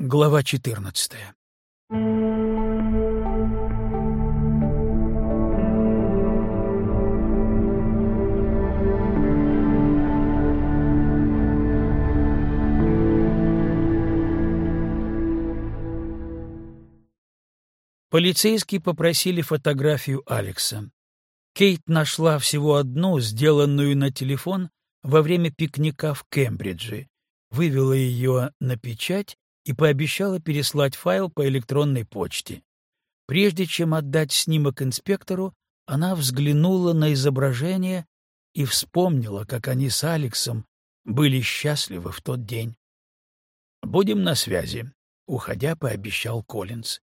Глава 14 Полицейские попросили фотографию Алекса. Кейт нашла всего одну, сделанную на телефон во время пикника в Кембридже, вывела ее на печать и пообещала переслать файл по электронной почте. Прежде чем отдать снимок инспектору, она взглянула на изображение и вспомнила, как они с Алексом были счастливы в тот день. «Будем на связи», — уходя, пообещал Коллинз.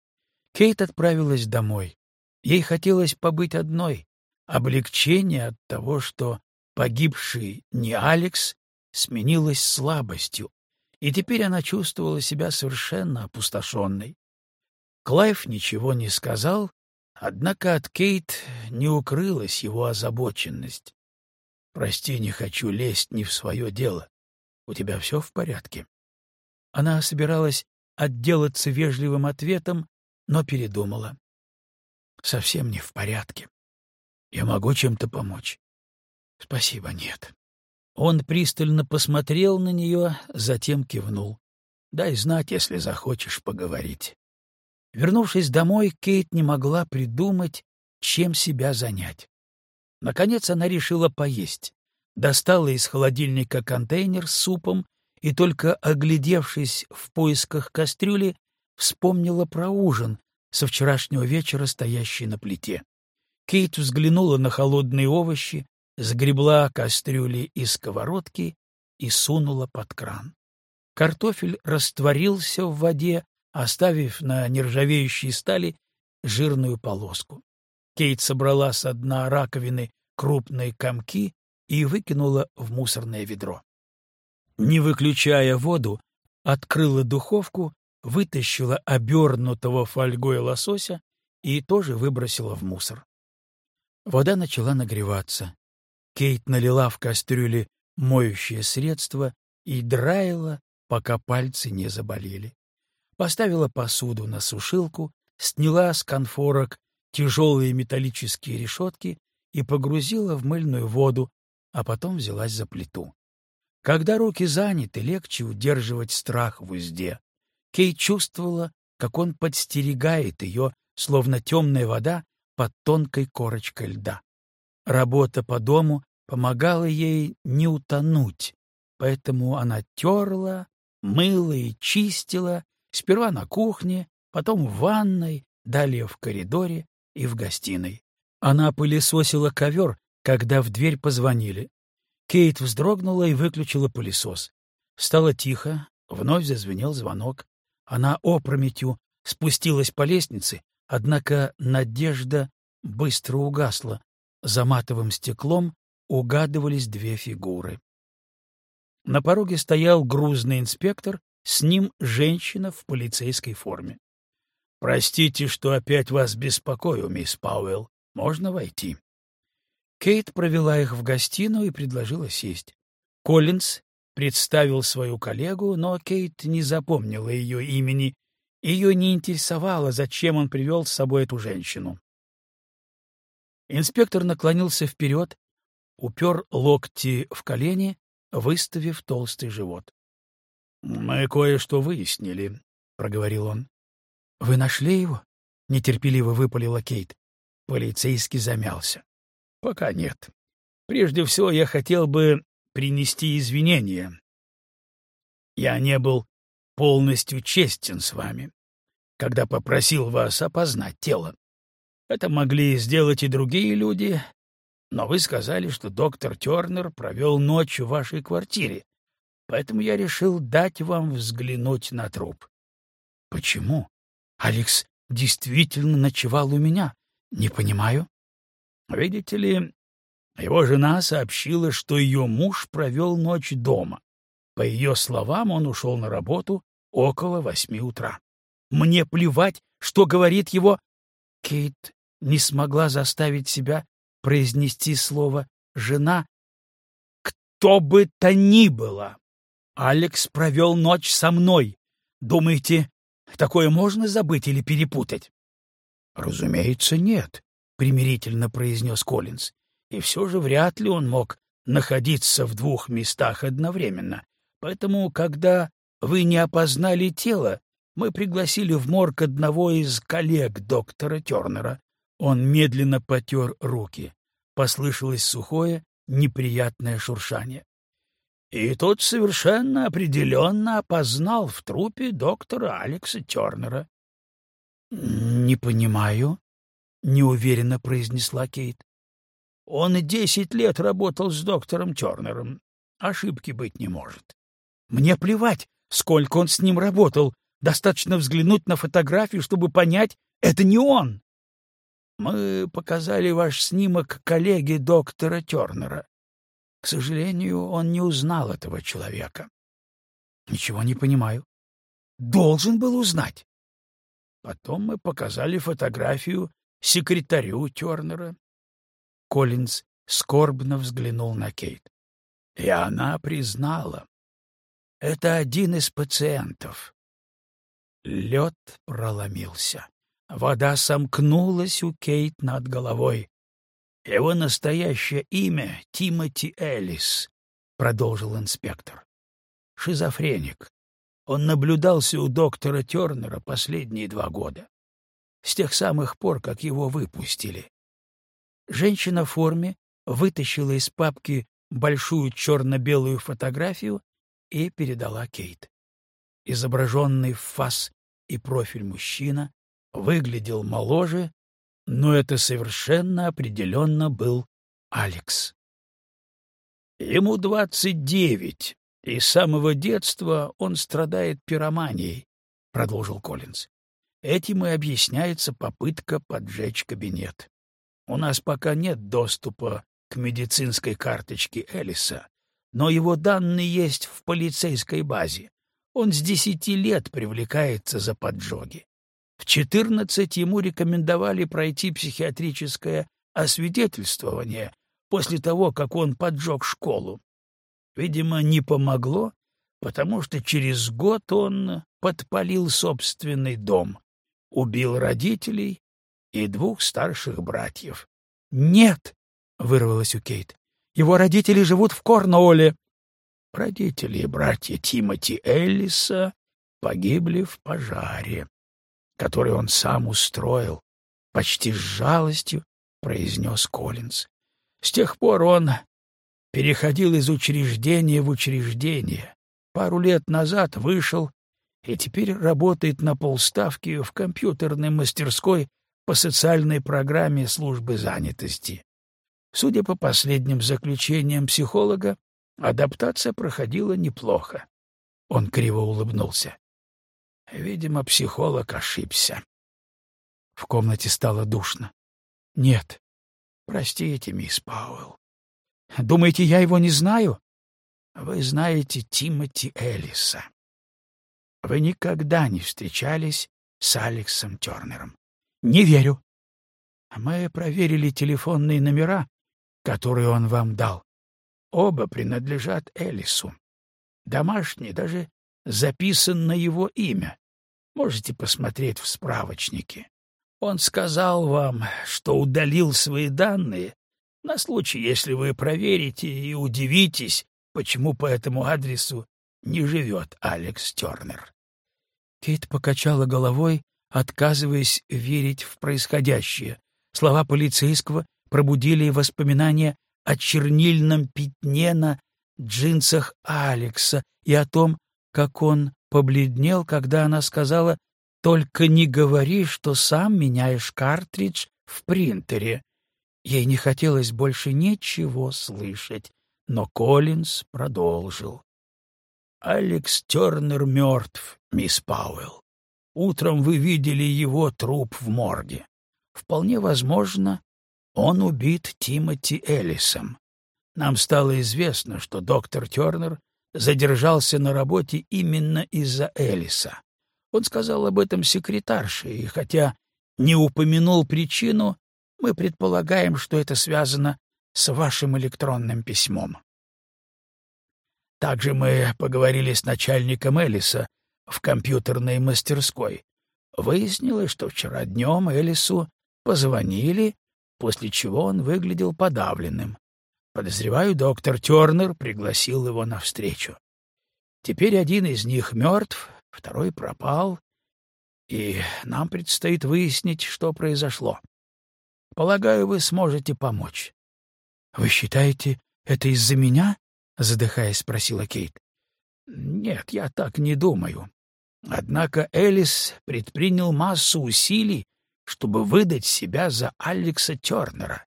Кейт отправилась домой. Ей хотелось побыть одной. Облегчение от того, что погибший не Алекс, сменилось слабостью, и теперь она чувствовала себя совершенно опустошенной. Клайв ничего не сказал, однако от Кейт не укрылась его озабоченность. «Прости, не хочу лезть не в свое дело. У тебя все в порядке?» Она собиралась отделаться вежливым ответом, но передумала. «Совсем не в порядке. Я могу чем-то помочь?» «Спасибо, нет». Он пристально посмотрел на нее, затем кивнул. «Дай знать, если захочешь поговорить». Вернувшись домой, Кейт не могла придумать, чем себя занять. Наконец она решила поесть. Достала из холодильника контейнер с супом и, только оглядевшись в поисках кастрюли, вспомнила про ужин, со вчерашнего вечера стоящий на плите. Кейт взглянула на холодные овощи, сгребла кастрюли из сковородки и сунула под кран. Картофель растворился в воде, оставив на нержавеющей стали жирную полоску. Кейт собрала со дна раковины крупные комки и выкинула в мусорное ведро. Не выключая воду, открыла духовку, вытащила обернутого фольгой лосося и тоже выбросила в мусор. Вода начала нагреваться. Кейт налила в кастрюле моющее средство и драила, пока пальцы не заболели. Поставила посуду на сушилку, сняла с конфорок тяжелые металлические решетки и погрузила в мыльную воду, а потом взялась за плиту. Когда руки заняты, легче удерживать страх в узде. Кейт чувствовала, как он подстерегает ее, словно темная вода под тонкой корочкой льда. Работа по дому помогала ей не утонуть, поэтому она терла, мыла и чистила, сперва на кухне, потом в ванной, далее в коридоре и в гостиной. Она пылесосила ковер, когда в дверь позвонили. Кейт вздрогнула и выключила пылесос. Стало тихо, вновь зазвенел звонок. Она опрометью спустилась по лестнице, однако надежда быстро угасла, за матовым стеклом угадывались две фигуры. На пороге стоял грузный инспектор, с ним женщина в полицейской форме. «Простите, что опять вас беспокою, мисс Пауэлл. Можно войти?» Кейт провела их в гостиную и предложила сесть. Коллинз представил свою коллегу, но Кейт не запомнила ее имени. Ее не интересовало, зачем он привел с собой эту женщину. Инспектор наклонился вперед, упер локти в колени, выставив толстый живот. — Мы кое-что выяснили, — проговорил он. — Вы нашли его? — нетерпеливо выпалила Кейт. Полицейский замялся. — Пока нет. Прежде всего, я хотел бы принести извинения. Я не был полностью честен с вами, когда попросил вас опознать тело. Это могли сделать и другие люди, но вы сказали, что доктор Тернер провел ночь в вашей квартире, поэтому я решил дать вам взглянуть на труп. — Почему? Алекс действительно ночевал у меня. Не понимаю. Видите ли, его жена сообщила, что ее муж провел ночь дома. По ее словам, он ушел на работу около восьми утра. Мне плевать, что говорит его Кейт не смогла заставить себя произнести слово «жена». «Кто бы то ни было, Алекс провел ночь со мной. Думаете, такое можно забыть или перепутать? — Разумеется, нет, — примирительно произнес Коллинз. И все же вряд ли он мог находиться в двух местах одновременно. Поэтому, когда вы не опознали тело, мы пригласили в морг одного из коллег доктора Тернера. Он медленно потер руки. Послышалось сухое, неприятное шуршание. И тот совершенно определенно опознал в трупе доктора Алекса Тернера. — Не понимаю, — неуверенно произнесла Кейт. — Он десять лет работал с доктором Тернером. Ошибки быть не может. Мне плевать, сколько он с ним работал. Достаточно взглянуть на фотографию, чтобы понять, это не он. Мы показали ваш снимок коллеге доктора Тернера. К сожалению, он не узнал этого человека. Ничего не понимаю. Должен был узнать. Потом мы показали фотографию секретарю Тернера. Коллинз скорбно взглянул на Кейт. И она признала. Это один из пациентов. Лед проломился. Вода сомкнулась у Кейт над головой. Его настоящее имя — Тимоти Эллис, — продолжил инспектор. Шизофреник. Он наблюдался у доктора Тернера последние два года. С тех самых пор, как его выпустили. Женщина в форме вытащила из папки большую черно-белую фотографию и передала Кейт. Изображенный в фас и профиль мужчина выглядел моложе но это совершенно определенно был Алекс. Ему двадцать девять, и с самого детства он страдает пироманией, — продолжил Коллинз. Этим и объясняется попытка поджечь кабинет. У нас пока нет доступа к медицинской карточке Элиса, но его данные есть в полицейской базе. Он с десяти лет привлекается за поджоги. В четырнадцать ему рекомендовали пройти психиатрическое освидетельствование после того, как он поджег школу. Видимо, не помогло, потому что через год он подпалил собственный дом, убил родителей и двух старших братьев. «Нет!» — вырвалось у Кейт. «Его родители живут в Корнуолле». Родители и братья Тимоти Эллиса погибли в пожаре который он сам устроил, почти с жалостью произнес Коллинз. С тех пор он переходил из учреждения в учреждение. Пару лет назад вышел и теперь работает на полставки в компьютерной мастерской по социальной программе службы занятости. Судя по последним заключениям психолога, адаптация проходила неплохо. Он криво улыбнулся. Видимо, психолог ошибся. В комнате стало душно. Нет. Простите, мисс Пауэлл. Думаете, я его не знаю? Вы знаете Тимоти Эллиса. Вы никогда не встречались с Алексом Тернером. Не верю. Мы проверили телефонные номера, которые он вам дал. Оба принадлежат Элису. Домашний даже записан на его имя. Можете посмотреть в справочнике. Он сказал вам, что удалил свои данные на случай, если вы проверите и удивитесь, почему по этому адресу не живет Алекс Тернер. Кейт покачала головой, отказываясь верить в происходящее. Слова полицейского пробудили воспоминания о чернильном пятне на джинсах Алекса и о том, как он побледнел, когда она сказала «Только не говори, что сам меняешь картридж в принтере». Ей не хотелось больше ничего слышать, но Коллинз продолжил. «Алекс Тернер мертв, мисс Пауэлл. Утром вы видели его труп в морге. Вполне возможно, он убит Тимоти Эллисом. Нам стало известно, что доктор Тернер задержался на работе именно из-за Элиса. Он сказал об этом секретарше, и хотя не упомянул причину, мы предполагаем, что это связано с вашим электронным письмом. Также мы поговорили с начальником Элиса в компьютерной мастерской. Выяснилось, что вчера днем Элису позвонили, после чего он выглядел подавленным. Подозреваю, доктор Тернер пригласил его на встречу. Теперь один из них мертв, второй пропал, и нам предстоит выяснить, что произошло. Полагаю, вы сможете помочь. — Вы считаете, это из-за меня? — задыхаясь, спросила Кейт. — Нет, я так не думаю. Однако Элис предпринял массу усилий, чтобы выдать себя за Алекса Тернера.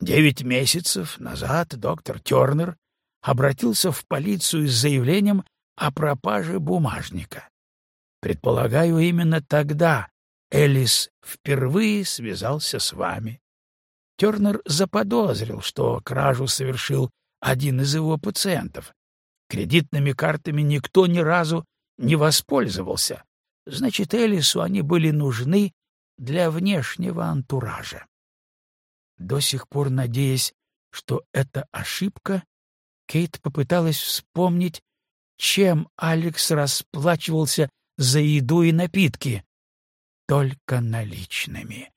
Девять месяцев назад доктор Тернер обратился в полицию с заявлением о пропаже бумажника. Предполагаю, именно тогда Элис впервые связался с вами. Тернер заподозрил, что кражу совершил один из его пациентов. Кредитными картами никто ни разу не воспользовался. Значит, Элису они были нужны для внешнего антуража. До сих пор надеясь, что это ошибка, Кейт попыталась вспомнить, чем Алекс расплачивался за еду и напитки. Только наличными.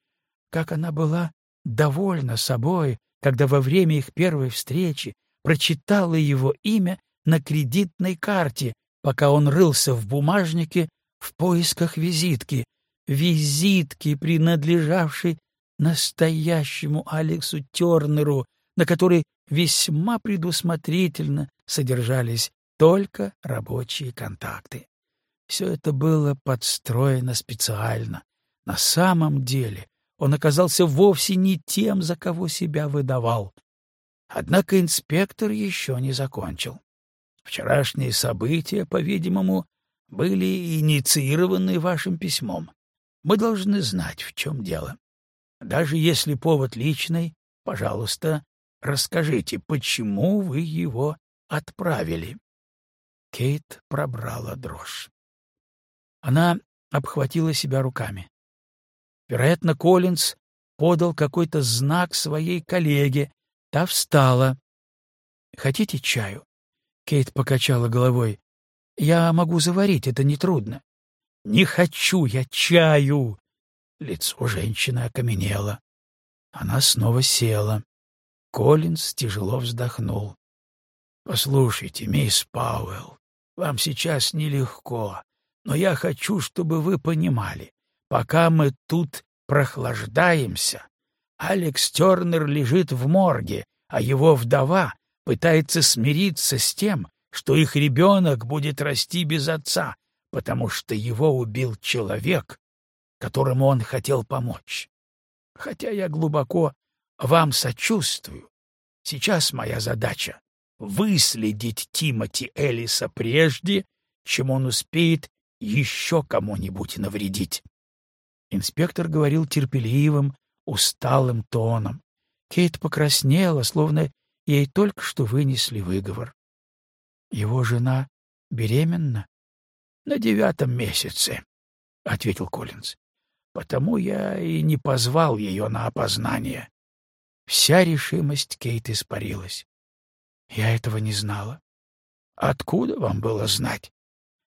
Как она была довольна собой, когда во время их первой встречи прочитала его имя на кредитной карте, пока он рылся в бумажнике в поисках визитки, визитки, принадлежавшей настоящему Алексу Тернеру, на которой весьма предусмотрительно содержались только рабочие контакты. Все это было подстроено специально. На самом деле он оказался вовсе не тем, за кого себя выдавал. Однако инспектор еще не закончил. Вчерашние события, по-видимому, были инициированы вашим письмом. Мы должны знать, в чем дело. Даже если повод личный, пожалуйста, расскажите, почему вы его отправили. Кейт пробрала дрожь. Она обхватила себя руками. Вероятно, Коллинз подал какой-то знак своей коллеге. Та встала. «Хотите чаю?» Кейт покачала головой. «Я могу заварить, это нетрудно». «Не хочу я чаю!» Лицо женщины окаменело. Она снова села. Коллинз тяжело вздохнул. «Послушайте, мисс Пауэлл, вам сейчас нелегко, но я хочу, чтобы вы понимали, пока мы тут прохлаждаемся, Алекс Тернер лежит в морге, а его вдова пытается смириться с тем, что их ребенок будет расти без отца, потому что его убил человек, которому он хотел помочь. Хотя я глубоко вам сочувствую, сейчас моя задача — выследить Тимоти Элиса прежде, чем он успеет еще кому-нибудь навредить. Инспектор говорил терпеливым, усталым тоном. Кейт покраснела, словно ей только что вынесли выговор. Его жена беременна? — На девятом месяце, — ответил Коллинз. — Потому я и не позвал ее на опознание. Вся решимость Кейт испарилась. Я этого не знала. Откуда вам было знать?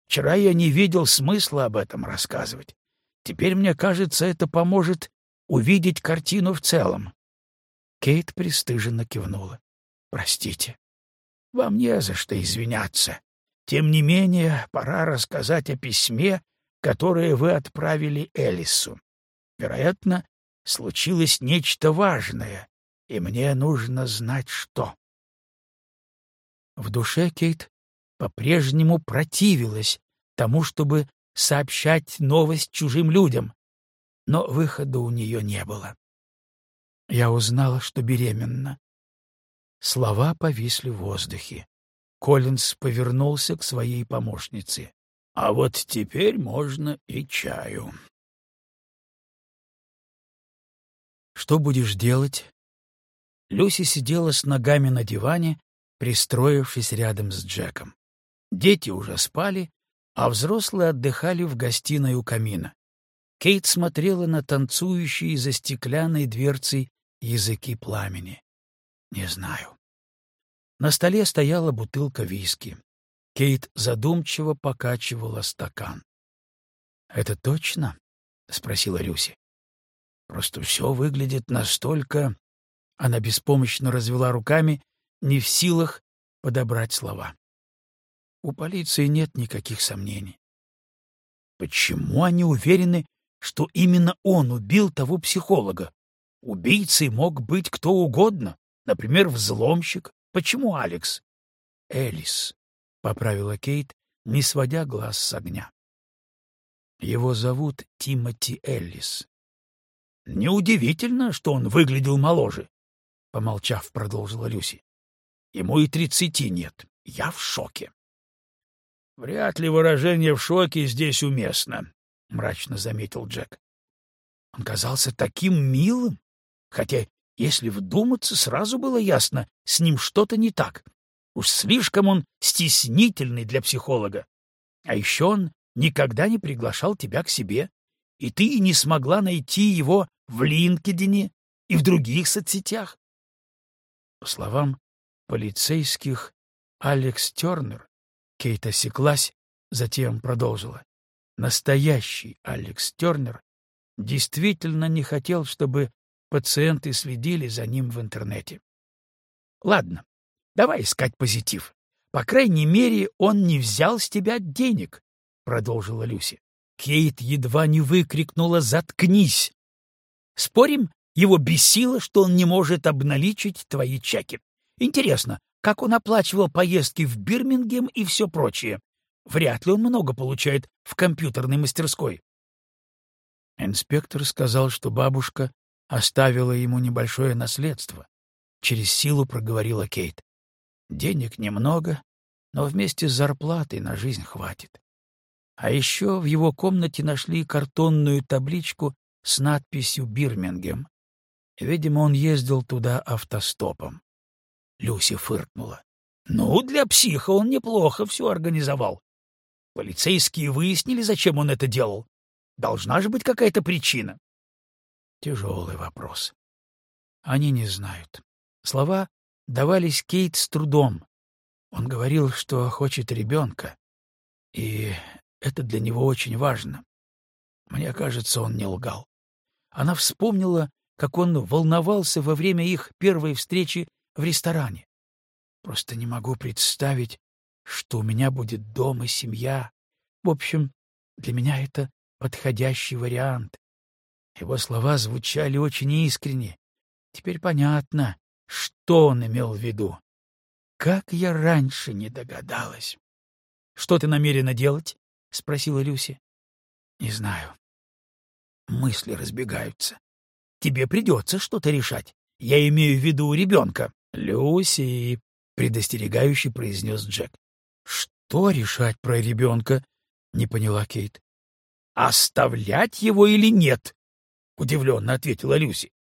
Вчера я не видел смысла об этом рассказывать. Теперь, мне кажется, это поможет увидеть картину в целом. Кейт пристыженно кивнула. — Простите. Вам не за что извиняться. Тем не менее, пора рассказать о письме, которое вы отправили Элису. Вероятно, случилось нечто важное, и мне нужно знать, что. В душе Кейт по-прежнему противилась тому, чтобы сообщать новость чужим людям, но выхода у нее не было. Я узнала, что беременна. Слова повисли в воздухе. Коллинз повернулся к своей помощнице. — А вот теперь можно и чаю. — Что будешь делать? Люси сидела с ногами на диване, пристроившись рядом с Джеком. Дети уже спали, а взрослые отдыхали в гостиной у камина. Кейт смотрела на танцующие за стеклянной дверцей языки пламени. Не знаю. На столе стояла бутылка виски. Кейт задумчиво покачивала стакан. Это точно? спросила Люси. Просто все выглядит настолько... Она беспомощно развела руками, не в силах подобрать слова. У полиции нет никаких сомнений. Почему они уверены, что именно он убил того психолога? Убийцей мог быть кто угодно, например, взломщик. Почему Алекс? Элис, — поправила Кейт, не сводя глаз с огня. Его зовут Тимоти Эллис. Неудивительно, что он выглядел моложе, — помолчав, продолжила Люси. Ему и тридцати нет. Я в шоке. Вряд ли выражение «в шоке» здесь уместно, — мрачно заметил Джек. Он казался таким милым, хотя, если вдуматься, сразу было ясно, с ним что-то не так. Уж слишком он стеснительный для психолога. А еще он никогда не приглашал тебя к себе, и ты не смогла найти его в Линкедине и в других соцсетях. По словам полицейских, Алекс Тернер Кейт осеклась, затем продолжила. Настоящий Алекс Тернер действительно не хотел, чтобы пациенты следили за ним в интернете. Ладно, давай искать позитив. По крайней мере, он не взял с тебя денег, — продолжила Люси. Кейт едва не выкрикнула «Заткнись!». Спорим, его бесило, что он не может обналичить твои чеки. Интересно, как он оплачивал поездки в Бирмингем и все прочее. Вряд ли он много получает в компьютерной мастерской. Инспектор сказал, что бабушка оставила ему небольшое наследство. Через силу проговорила Кейт. Денег немного, но вместе с зарплатой на жизнь хватит. А еще в его комнате нашли картонную табличку с надписью «Бирмингем». Видимо, он ездил туда автостопом. Люси фыркнула. Ну, для психа он неплохо все организовал. Полицейские выяснили, зачем он это делал. Должна же быть какая-то причина. Тяжелый вопрос. Они не знают. Слова давались Кейт с трудом. Он говорил, что хочет ребенка, и это для него очень важно. Мне кажется, он не лгал. Она вспомнила, как он волновался во время их первой встречи в ресторане. Просто не могу представить, что у меня будет дом и семья. В общем, для меня это подходящий вариант. Его слова звучали очень искренне. Теперь понятно, что он имел в виду. Как я раньше не догадалась. — Что ты намерена делать? — спросила Люси. — Не знаю. Мысли разбегаются. Тебе придется что-то решать. Я имею в виду ребенка. Люси, предостерегающе произнес Джек. Что решать про ребенка? Не поняла Кейт. Оставлять его или нет? Удивленно ответила Люси.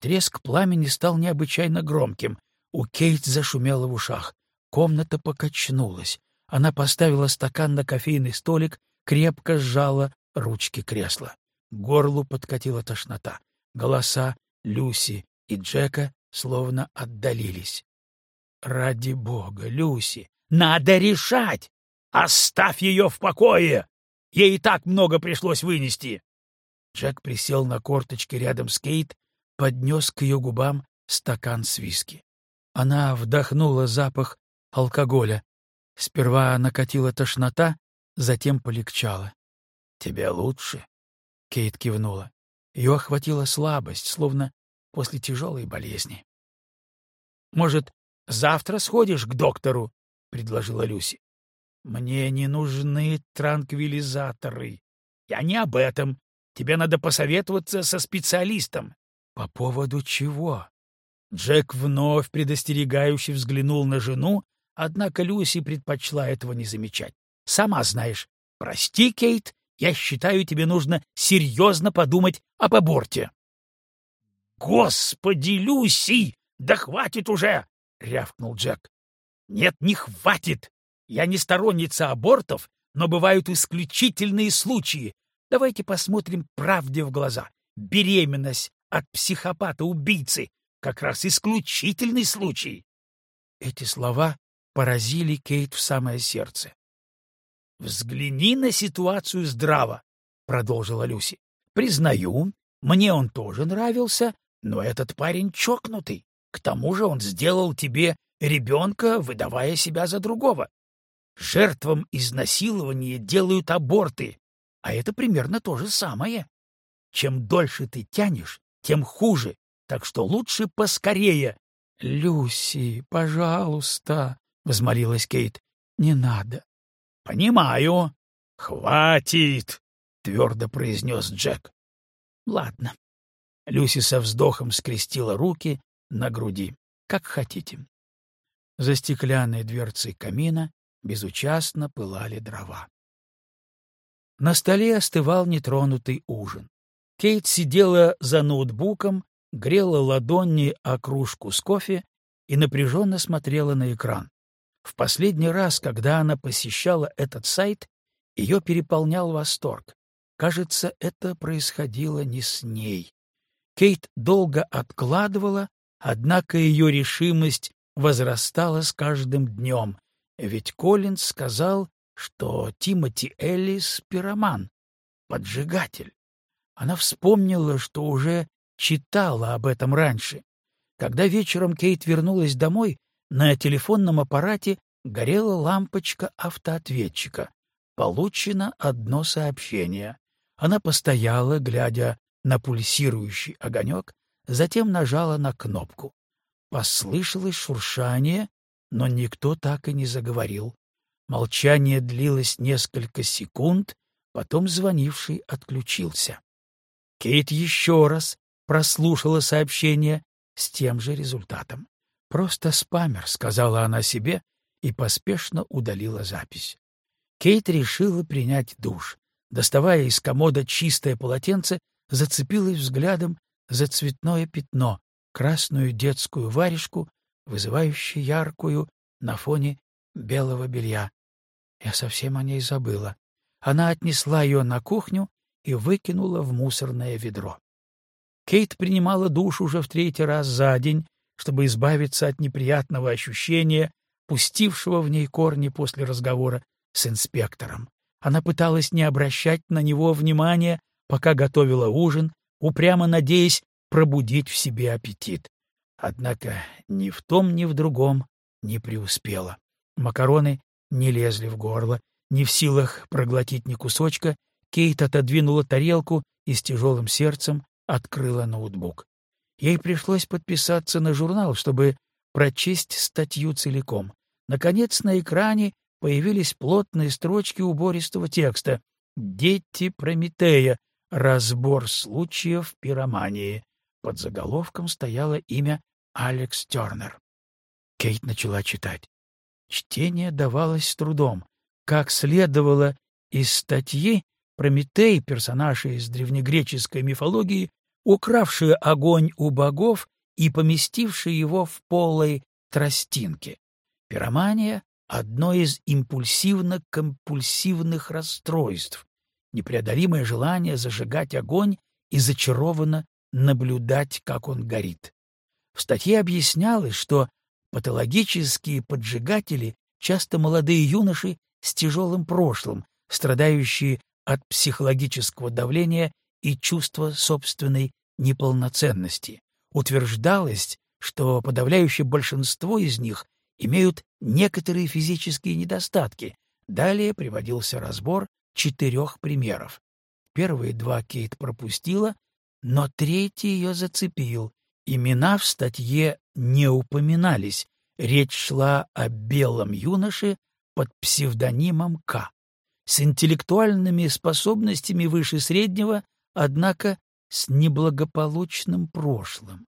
Треск пламени стал необычайно громким. У Кейт зашумело в ушах. Комната покачнулась. Она поставила стакан на кофейный столик, крепко сжала ручки кресла. горлу подкатила тошнота. Голоса Люси и Джека словно отдалились. «Ради бога, Люси, надо решать! Оставь ее в покое! Ей и так много пришлось вынести!» Джек присел на корточки рядом с Кейт, поднес к ее губам стакан с виски. Она вдохнула запах алкоголя. Сперва накатила тошнота, затем полегчало. «Тебе лучше?» — Кейт кивнула. Ее охватила слабость, словно после тяжелой болезни. — Может, завтра сходишь к доктору? — предложила Люси. — Мне не нужны транквилизаторы. Я не об этом. Тебе надо посоветоваться со специалистом. — По поводу чего? Джек вновь предостерегающе взглянул на жену, однако Люси предпочла этого не замечать. — Сама знаешь. Прости, Кейт, я считаю, тебе нужно серьезно подумать об аборте. «Господи, Люси! Да хватит уже!» — рявкнул Джек. «Нет, не хватит! Я не сторонница абортов, но бывают исключительные случаи. Давайте посмотрим правде в глаза. Беременность от психопата-убийцы — как раз исключительный случай». Эти слова поразили Кейт в самое сердце. «Взгляни на ситуацию здраво. продолжила Люси. Признаю, мне он тоже нравился, но этот парень чокнутый. К тому же он сделал тебе ребенка, выдавая себя за другого. Жертвам изнасилования делают аборты, а это примерно то же самое. Чем дольше ты тянешь, тем хуже, так что лучше поскорее. — Люси, пожалуйста, — возмолилась Кейт, — не надо. — Понимаю. — Хватит, — твердо произнес Джек. — Ладно. Люси со вздохом скрестила руки на груди. — Как хотите. За стеклянной дверцей камина безучастно пылали дрова. На столе остывал нетронутый ужин. Кейт сидела за ноутбуком, грела ладони о кружку с кофе и напряженно смотрела на экран. В последний раз, когда она посещала этот сайт, ее переполнял восторг. Кажется, это происходило не с ней. Кейт долго откладывала, однако ее решимость возрастала с каждым днем, ведь Коллинз сказал, что Тимоти Эллис — пироман, поджигатель. Она вспомнила, что уже читала об этом раньше. Когда вечером Кейт вернулась домой, на телефонном аппарате горела лампочка автоответчика. Получено одно сообщение. Она постояла, глядя на пульсирующий огонек, затем нажала на кнопку. Послышалось шуршание, но никто так и не заговорил. Молчание длилось несколько секунд, потом звонивший отключился. Кейт еще раз прослушала сообщение с тем же результатом. «Просто спамер», — сказала она себе и поспешно удалила запись. Кейт решила принять душ. Доставая из комода чистое полотенце, зацепилась взглядом за цветное пятно, красную детскую варежку, вызывающую яркую на фоне белого белья. Я совсем о ней забыла. Она отнесла ее на кухню и выкинула в мусорное ведро. Кейт принимала душ уже в третий раз за день, чтобы избавиться от неприятного ощущения, пустившего в ней корни после разговора с инспектором. Она пыталась не обращать на него внимания, пока готовила ужин, упрямо надеясь пробудить в себе аппетит. Однако ни в том, ни в другом не преуспела. Макароны не лезли в горло, не в силах проглотить ни кусочка, Кейт отодвинула тарелку и с тяжелым сердцем открыла ноутбук. Ей пришлось подписаться на журнал, чтобы прочесть статью целиком. Наконец на экране появились плотные строчки убористого текста «Дети Прометея. Разбор случаев пиромании». Под заголовком стояло имя Алекс Тернер. Кейт начала читать. Чтение давалось с трудом. Как следовало из статьи, Прометей, персонаж из древнегреческой мифологии, укравший огонь у богов и поместивший его в полой тростинке. Пиромания — одно из импульсивно-компульсивных расстройств, непреодолимое желание зажигать огонь и зачарованно наблюдать, как он горит. В статье объяснялось, что патологические поджигатели часто молодые юноши с тяжелым прошлым, страдающие от психологического давления и чувства собственной неполноценности. Утверждалось, что подавляющее большинство из них имеют некоторые физические недостатки. Далее приводился разбор четырех примеров. Первые два Кейт пропустила, но третий ее зацепил. Имена в статье не упоминались. Речь шла о белом юноше под псевдонимом К. С интеллектуальными способностями выше среднего, однако с неблагополучным прошлым.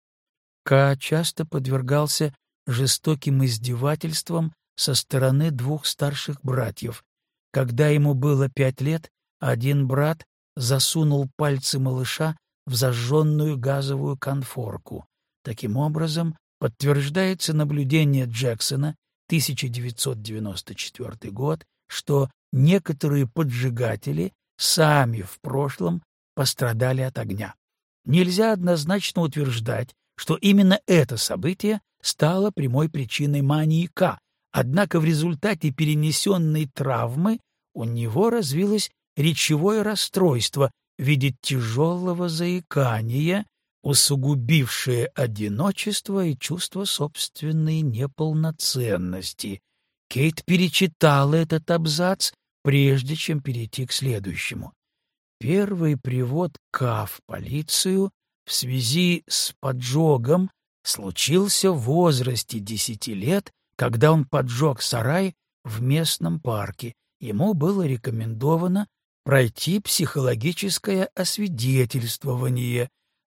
К часто подвергался жестоким издевательствам со стороны двух старших братьев. Когда ему было пять лет, один брат засунул пальцы малыша в зажженную газовую конфорку. Таким образом, подтверждается наблюдение Джексона, 1994 год, что некоторые поджигатели сами в прошлом пострадали от огня. Нельзя однозначно утверждать, что именно это событие стало прямой причиной мании К, однако в результате перенесенной травмы у него развилось речевое расстройство в виде тяжелого заикания, усугубившее одиночество и чувство собственной неполноценности. Кейт перечитала этот абзац, прежде чем перейти к следующему. Первый привод К в полицию в связи с поджогом случился в возрасте десяти лет, когда он поджег сарай в местном парке. Ему было рекомендовано пройти психологическое освидетельствование.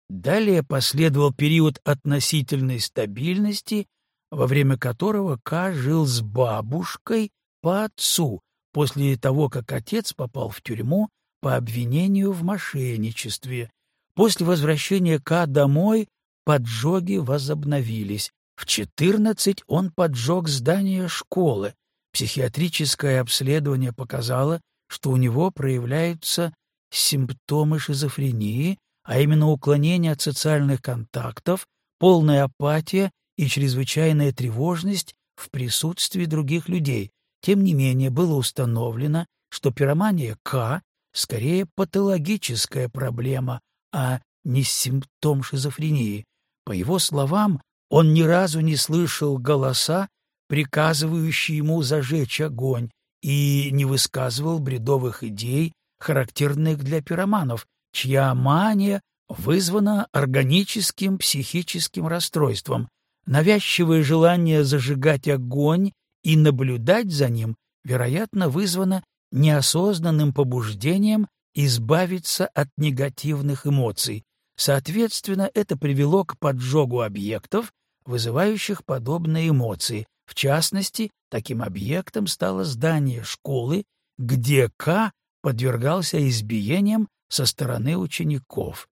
Далее последовал период относительной стабильности, во время которого К жил с бабушкой по отцу, после того, как отец попал в тюрьму по обвинению в мошенничестве. После возвращения К домой поджоги возобновились. В 14 он поджег здание школы. Психиатрическое обследование показало, что у него проявляются симптомы шизофрении, а именно уклонение от социальных контактов, полная апатия и чрезвычайная тревожность в присутствии других людей. Тем не менее, было установлено, что пиромания К скорее патологическая проблема, а не симптом шизофрении. По его словам, он ни разу не слышал голоса, приказывающие ему зажечь огонь, и не высказывал бредовых идей, характерных для пироманов, чья мания вызвана органическим психическим расстройством. Навязчивое желание зажигать огонь и наблюдать за ним, вероятно, вызвано неосознанным побуждением избавиться от негативных эмоций. Соответственно, это привело к поджогу объектов, вызывающих подобные эмоции, в частности, таким объектом стало здание школы, где К подвергался избиениям со стороны учеников.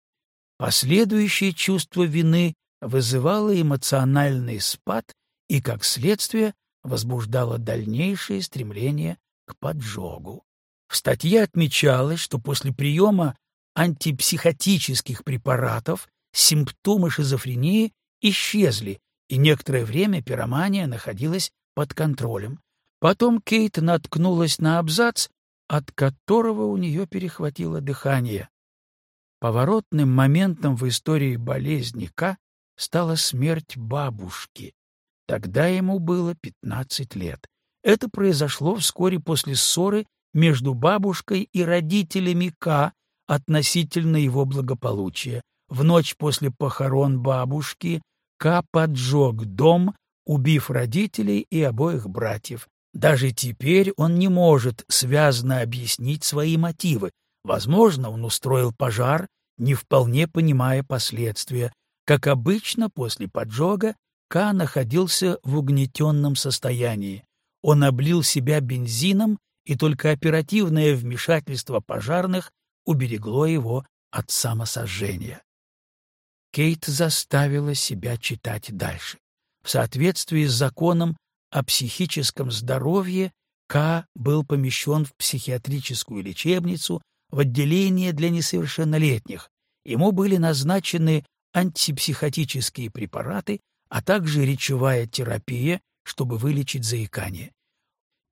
Последующее чувство вины вызывало эмоциональный спад и, как следствие, возбуждало дальнейшее стремление к поджогу. В статье отмечалось, что после приема антипсихотических препаратов симптомы шизофрении исчезли, и некоторое время пиромания находилась под контролем. Потом Кейт наткнулась на абзац, от которого у нее перехватило дыхание. Поворотным моментом в истории болезни К стала смерть бабушки. Тогда ему было 15 лет. Это произошло вскоре после ссоры между бабушкой и родителями К относительно его благополучия. В ночь после похорон бабушки Ка поджег дом, убив родителей и обоих братьев. Даже теперь он не может связно объяснить свои мотивы. Возможно, он устроил пожар, не вполне понимая последствия. Как обычно, после поджога Ка находился в угнетенном состоянии. Он облил себя бензином, и только оперативное вмешательство пожарных уберегло его от самосожжения. Кейт заставила себя читать дальше. В соответствии с законом о психическом здоровье К был помещен в психиатрическую лечебницу в отделение для несовершеннолетних. Ему были назначены антипсихотические препараты, а также речевая терапия, чтобы вылечить заикание.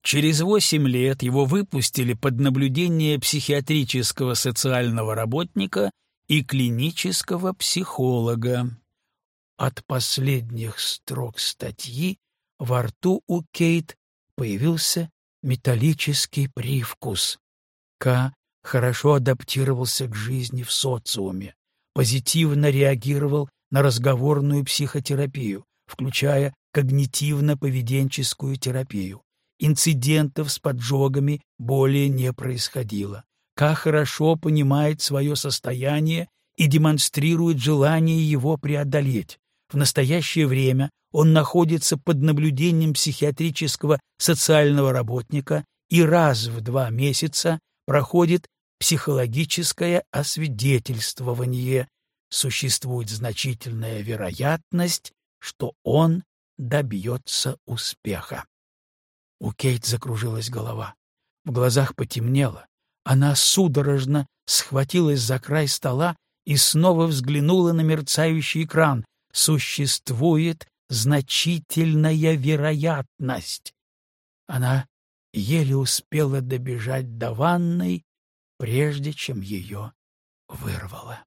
Через восемь лет его выпустили под наблюдение психиатрического социального работника и клинического психолога. От последних строк статьи во рту у Кейт появился металлический привкус. К хорошо адаптировался к жизни в социуме, позитивно реагировал на разговорную психотерапию, включая когнитивно-поведенческую терапию. Инцидентов с поджогами более не происходило. Ка хорошо понимает свое состояние и демонстрирует желание его преодолеть. В настоящее время он находится под наблюдением психиатрического социального работника и раз в два месяца проходит психологическое освидетельствование. Существует значительная вероятность, что он добьется успеха. У Кейт закружилась голова. В глазах потемнело. Она судорожно схватилась за край стола и снова взглянула на мерцающий экран. Существует значительная вероятность. Она еле успела добежать до ванной прежде чем ее вырвало.